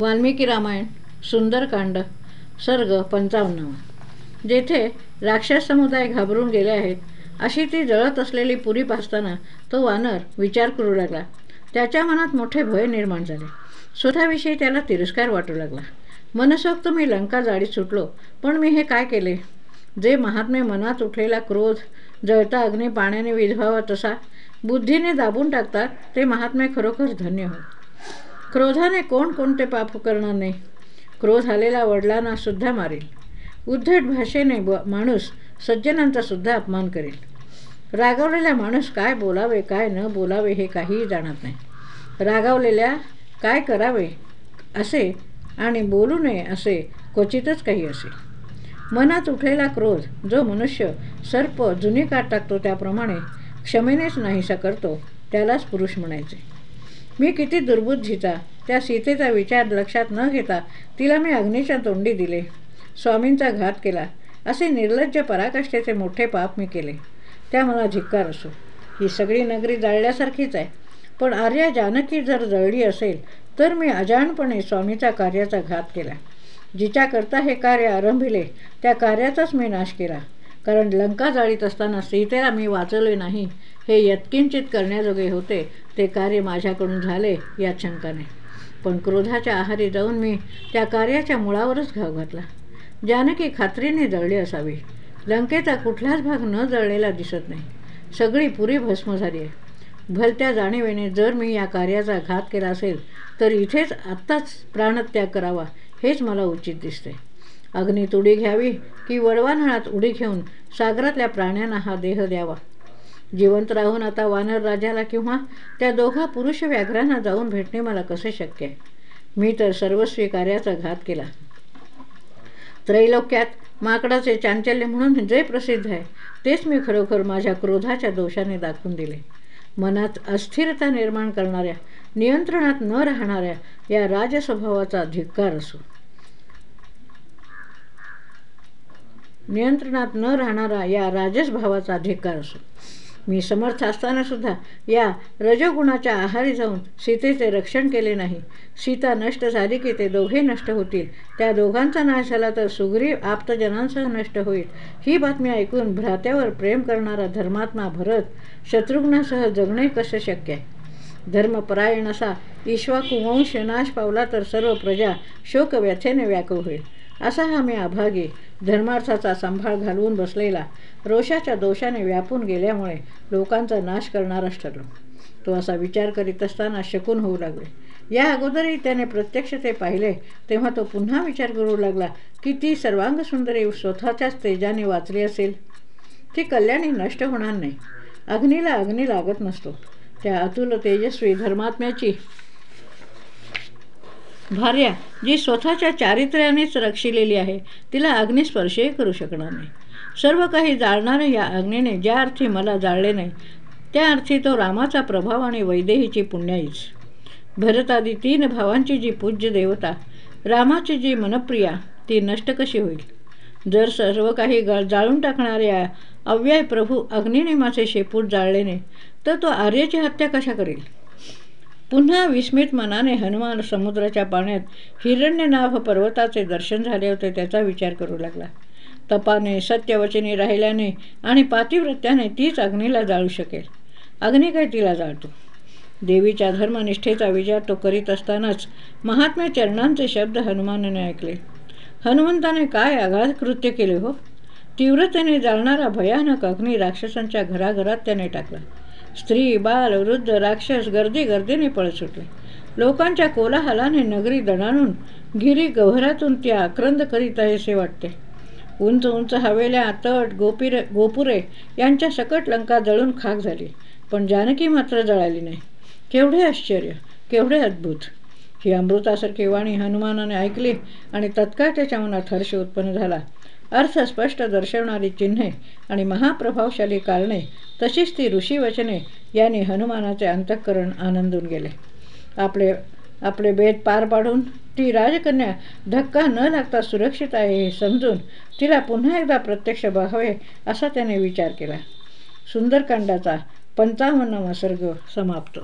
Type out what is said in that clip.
वाल्मिकी रामायण सुंदरकांड सर्ग पंचावन्नावा जेथे राक्षस समुदाय घाबरून गेले आहेत अशी ती जळत असलेली पुरी पाहताना तो वानर विचार करू लागला. त्याच्या मनात मोठे भय निर्माण झाले. स्वतःविषयी त्याला तिरस्कार वाटू लागला. मनसोक्त मी लंका जाळीत सुटलो पण मी हे काय केले? जे महात्मे मनात उठलेला क्रोध जळता अग्नी पाण्याने विधवावा तसा बुद्धीने दाबून टाकतात ते महात्मे खरोखर धन्य होत क्रोधाने कोण कोणते पाप करणार नाही? क्रोध आलेला वडिलांना सुद्धा मारेल. उद्धट भाषेने ब माणूस सज्जनांचा सुद्धा अपमान करेल. रागावलेला माणूस काय बोलावे काय न बोलावे हे काहीही जाणत नाही. रागावलेल्या काय करावे असे आणि बोलू नये असे क्वचितच काही असे. मनात उठलेला क्रोध जो मनुष्य सर्प जुनी काट टाकतो त्याप्रमाणे क्षमेनेच नाहीसा करतो त्यालाच पुरुष म्हणायचे. मी किती दुर्बुद्धीचा त्या सीतेचा विचार लक्षात न घेता तिला मी अग्नीच्या तोंडी दिले. स्वामींचा घात केला. असे निर्लज्ज पराकाष्ठेचे मोठे पाप मी केले. त्या मला धिक्कार असो. ही सगळी नगरी जाळल्यासारखीच आहे. पण आर्या जानकी जर जळली असेल तर मी अजाणपणे स्वामीचा कार्याचा घात केला. जिच्याकरता हे कार्य आरंभिले त्या कार्याचाच मी नाश केला. कारण लंका जाळीत असताना सीतेला मी वाचवले नाही. हे यत्किंचित करण्याजोगे होते. ते कार्य माझ्याकडून झाले या शंकाने. पण क्रोधाच्या आहारी जाऊन मी त्या कार्याच्या मुळावरच घाव घातला. जानकी खात्रीने जळली असावी. लंकेचा कुठलाच भाग न जळलेला दिसत नाही. सगळी पुरी भस्म झाली आहे. भलत्या जाणीवेने जर मी या कार्याचा घात केला असेल तर इथेच आत्ताच प्राणत्याग करावा हेच मला उचित दिसते. अग्नीत उडी घ्यावी की वडवानळात उडी घेऊन सागरातल्या प्राण्यांना हा देह द्यावा. जिवंत राहून आता वानर राजाला किंवा त्या दोघा पुरुष व्याघ्रांना जाऊन भेटणे मला कसे शक्य आहे? मी तर सर्वस्वी कार्याचा घात केला. त्रैलोक्यात माकडाचे चांचल्य म्हणून जे प्रसिद्ध आहे तेच मी खरोखर माझ्या क्रोधाच्या दोषाने दाखवून दिले. मनात अस्थिरता निर्माण करणाऱ्या नियंत्रणात न राहणाऱ्या या राजस्वभावाचा धिक्कार असो. नियंत्रणात न राहणारा या राजस भावाचा धिक्कार असो. मी समर्थ असतानासुद्धा या रजोगुणाच्या आहारी जाऊन सीतेचे रक्षण केले नाही. सीता नष्ट झाली की ते दोघे नष्ट होतील. त्या दोघांचा नाश झाला तर सुग्रीव आप्तजनांसह नष्ट होईल. ही बातमी ऐकून भ्रात्यावर प्रेम करणारा धर्मात्मा भरत शत्रुघ्नासह जगणे कसं शक्य आहे? धर्मपरायण असा ईश्वाकुवंश नाश पावला तर सर्व प्रजा शोकव्यथेने व्याकुळ होईल. असा हा मी अभागी धर्मार्थाचा सांभाळ घालवून बसलेला रोषाच्या दोषाने व्यापून गेल्यामुळे लोकांचा नाश करणाराच ठरलो. तो असा विचार करीत असताना शकून होऊ लागले. या अगोदरही त्याने प्रत्यक्ष ते पाहिले तेव्हा तो पुन्हा विचार करू लागला की ती सर्वांग सुंदरी स्वतःच्याच तेजाने वाचली असेल. ती कल्याणी नष्ट होणार नाही. अग्नीला अग्नी लागत नसतो. त्या अतुल तेजस्वी धर्मात्म्याची भार्या जी स्वतःच्या चारित्र्यानेच रक्षिलेली आहे तिला अग्निस्पर्शही करू शकणार नाही. सर्व काही जाळणाऱ्या या अग्नीने ज्या अर्थी मला जाळले नाही त्या अर्थी तो रामाचा प्रभाव आणि वैदेहीची पुण्याईच. भरतादी तीन भावांची जी पूज्य देवता रामाची जी मनप्रिया ती नष्ट कशी होईल? जर सर्व काही ग जाळून टाकणाऱ्या अव्यय प्रभू अग्निनेमाचे शेपूट जाळले नाही तर तो आर्याची हत्या कशा करेल? पुन्हा विस्मित मनाने हनुमान समुद्राच्या पाण्यात हिरण्यनाभ पर्वताचे दर्शन झाले होते त्याचा विचार करू लागला. तपाने सत्यवचनी राहिल्याने आणि पातिव्रत्याने तीच अग्नीला जाळू शकेल. अग्नी काय तिला जाळतो? देवीच्या धर्मनिष्ठेचा विचार तो करीत असतानाच महात्म्या चरणांचे शब्द हनुमानाने ऐकले. हनुमंताने काय आघात कृत्य केले हो? तीव्रतेने जाळणारा भयानक अग्नी राक्षसांच्या घराघरात त्याने टाकला. स्त्री बाल वृद्ध राक्षस गर्दी गर्दीने पळत सुटले लोकांच्या कोलाहलाने नगरी दणाणून गिरी गव्हरातून ती आक्रंद करीत आहे असे वाटते. उंच उंच हवेल्या तट गोपिरे गोपुरे यांच्या सकट लंका जळून खाक झाली. पण जानकी मात्र जळाली नाही. केवढे आश्चर्य केवढे अद्भुत. ही अमृतासारखी वाणी हनुमानाने ऐकली आणि तत्काळ त्याच्या मनात हर्ष उत्पन्न झाला. अर्थ स्पष्ट दर्शवणारी चिन्हे आणि महाप्रभावशाली कारणे तशीच ती ऋषीवचने यांनी हनुमानाचे अंतःकरण आनंदून गेले. आपले आपले बेद पार पाडून ती राजकन्या धक्का न लागता सुरक्षित आहे हे समजून तिला पुन्हा एकदा प्रत्यक्ष बघावे असा त्याने विचार केला. सुंदरकांडाचा पंचावन्नावा सर्ग समाप्त.